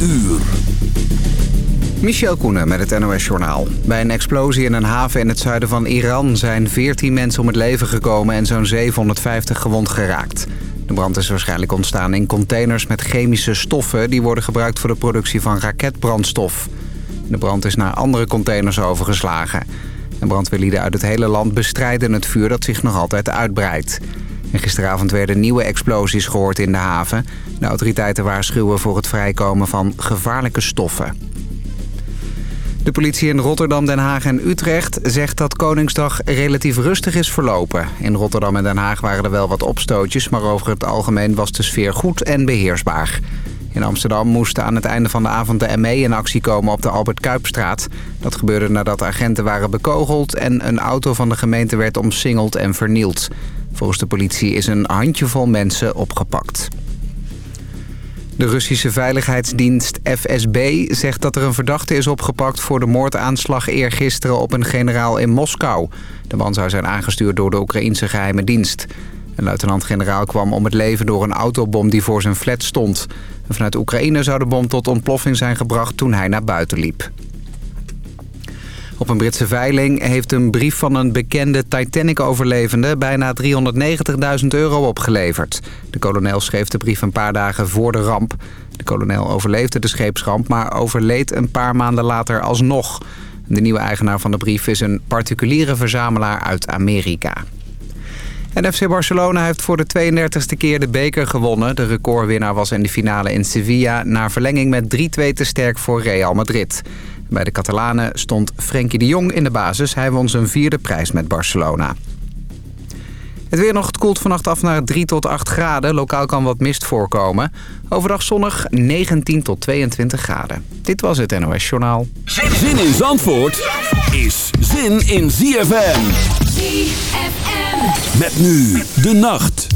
uur. Michel Koenen met het NOS-journaal. Bij een explosie in een haven in het zuiden van Iran zijn 14 mensen om het leven gekomen en zo'n 750 gewond geraakt. De brand is waarschijnlijk ontstaan in containers met chemische stoffen... die worden gebruikt voor de productie van raketbrandstof. De brand is naar andere containers overgeslagen. En brandweerlieden uit het hele land bestrijden het vuur dat zich nog altijd uitbreidt. Gisteravond werden nieuwe explosies gehoord in de haven. De autoriteiten waarschuwen voor het vrijkomen van gevaarlijke stoffen. De politie in Rotterdam, Den Haag en Utrecht zegt dat Koningsdag relatief rustig is verlopen. In Rotterdam en Den Haag waren er wel wat opstootjes, maar over het algemeen was de sfeer goed en beheersbaar. In Amsterdam moesten aan het einde van de avond de ME in actie komen op de Albert Kuipstraat. Dat gebeurde nadat agenten waren bekogeld en een auto van de gemeente werd omsingeld en vernield. Volgens de politie is een handjevol mensen opgepakt. De Russische veiligheidsdienst FSB zegt dat er een verdachte is opgepakt... voor de moordaanslag eergisteren op een generaal in Moskou. De man zou zijn aangestuurd door de Oekraïnse geheime dienst. Een luitenant-generaal kwam om het leven door een autobom die voor zijn flat stond. vanuit Oekraïne zou de bom tot ontploffing zijn gebracht toen hij naar buiten liep. Op een Britse veiling heeft een brief van een bekende Titanic-overlevende... bijna 390.000 euro opgeleverd. De kolonel schreef de brief een paar dagen voor de ramp. De kolonel overleefde de scheepsramp, maar overleed een paar maanden later alsnog. De nieuwe eigenaar van de brief is een particuliere verzamelaar uit Amerika. En FC Barcelona heeft voor de 32e keer de beker gewonnen. De recordwinnaar was in de finale in Sevilla... na verlenging met 3-2 te sterk voor Real Madrid. Bij de Catalanen stond Frenkie de Jong in de basis. Hij won zijn vierde prijs met Barcelona. Het weer nog, het koelt vannacht af naar 3 tot 8 graden. Lokaal kan wat mist voorkomen. Overdag zonnig 19 tot 22 graden. Dit was het NOS Journaal. Zin in Zandvoort is zin in ZFM. ZFM. Met nu de nacht.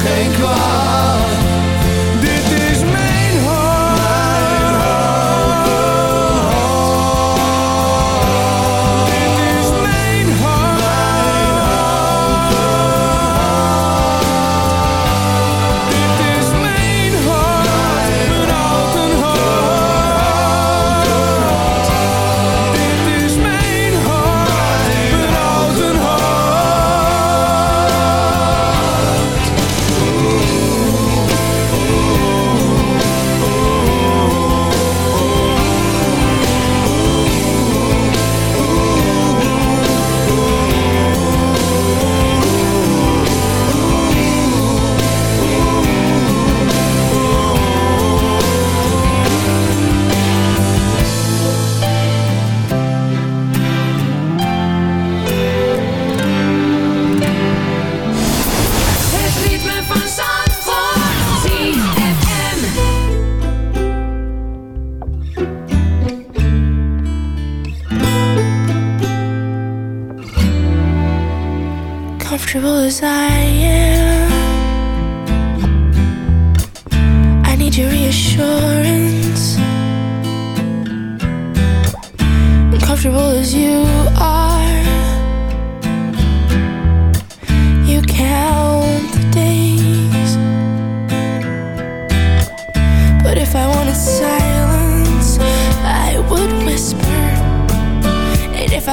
geen kwaad.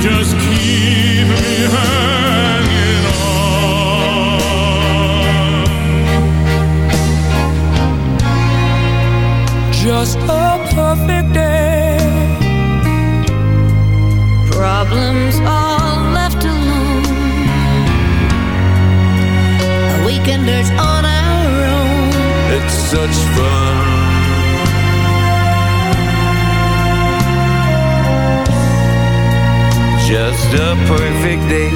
just keep me hanging on. Just a perfect day. Problems all left alone. Weekender's on our own. It's such fun just a perfect day.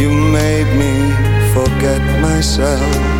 You made me forget myself.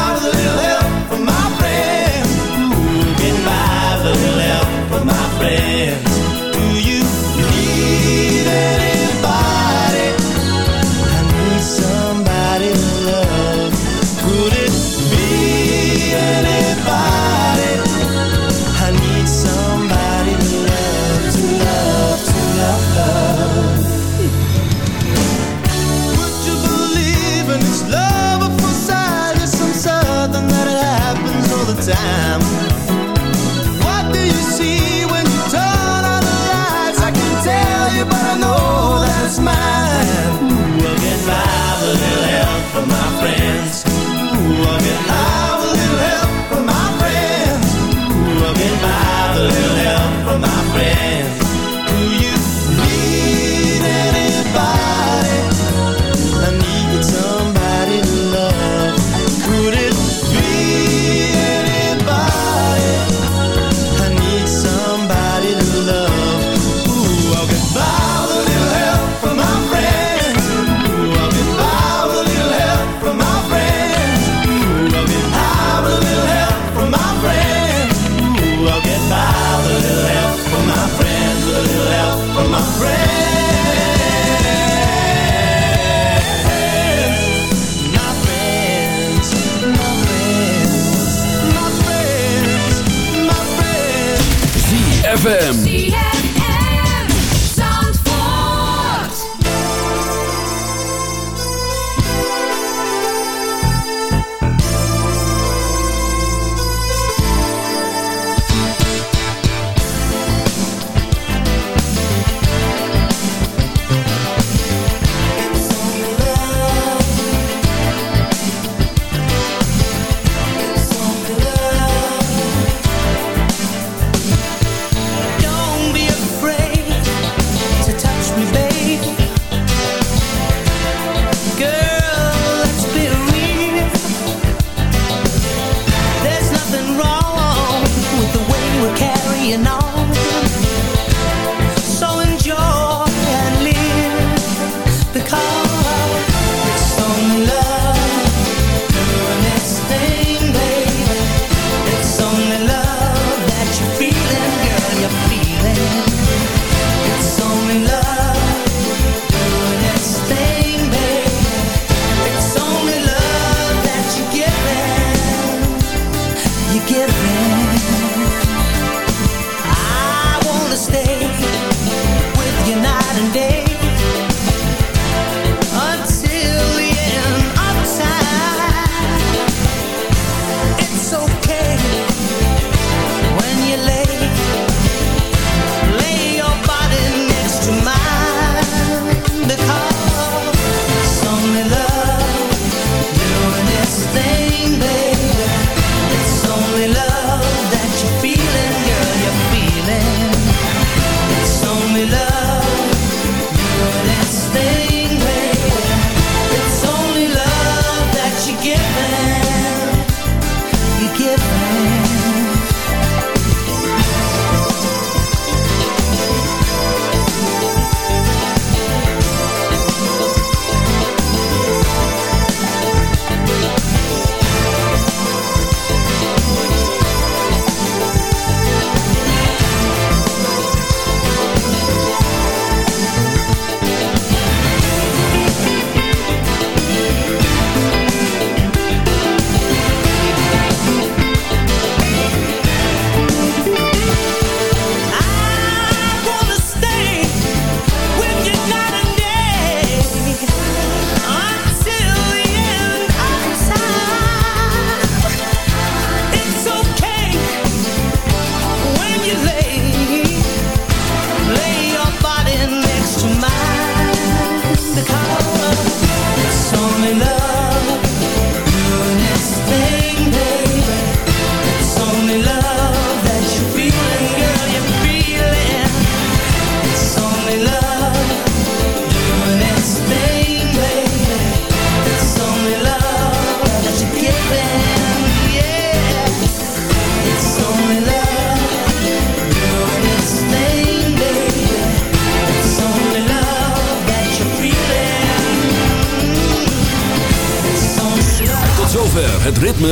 ZFM.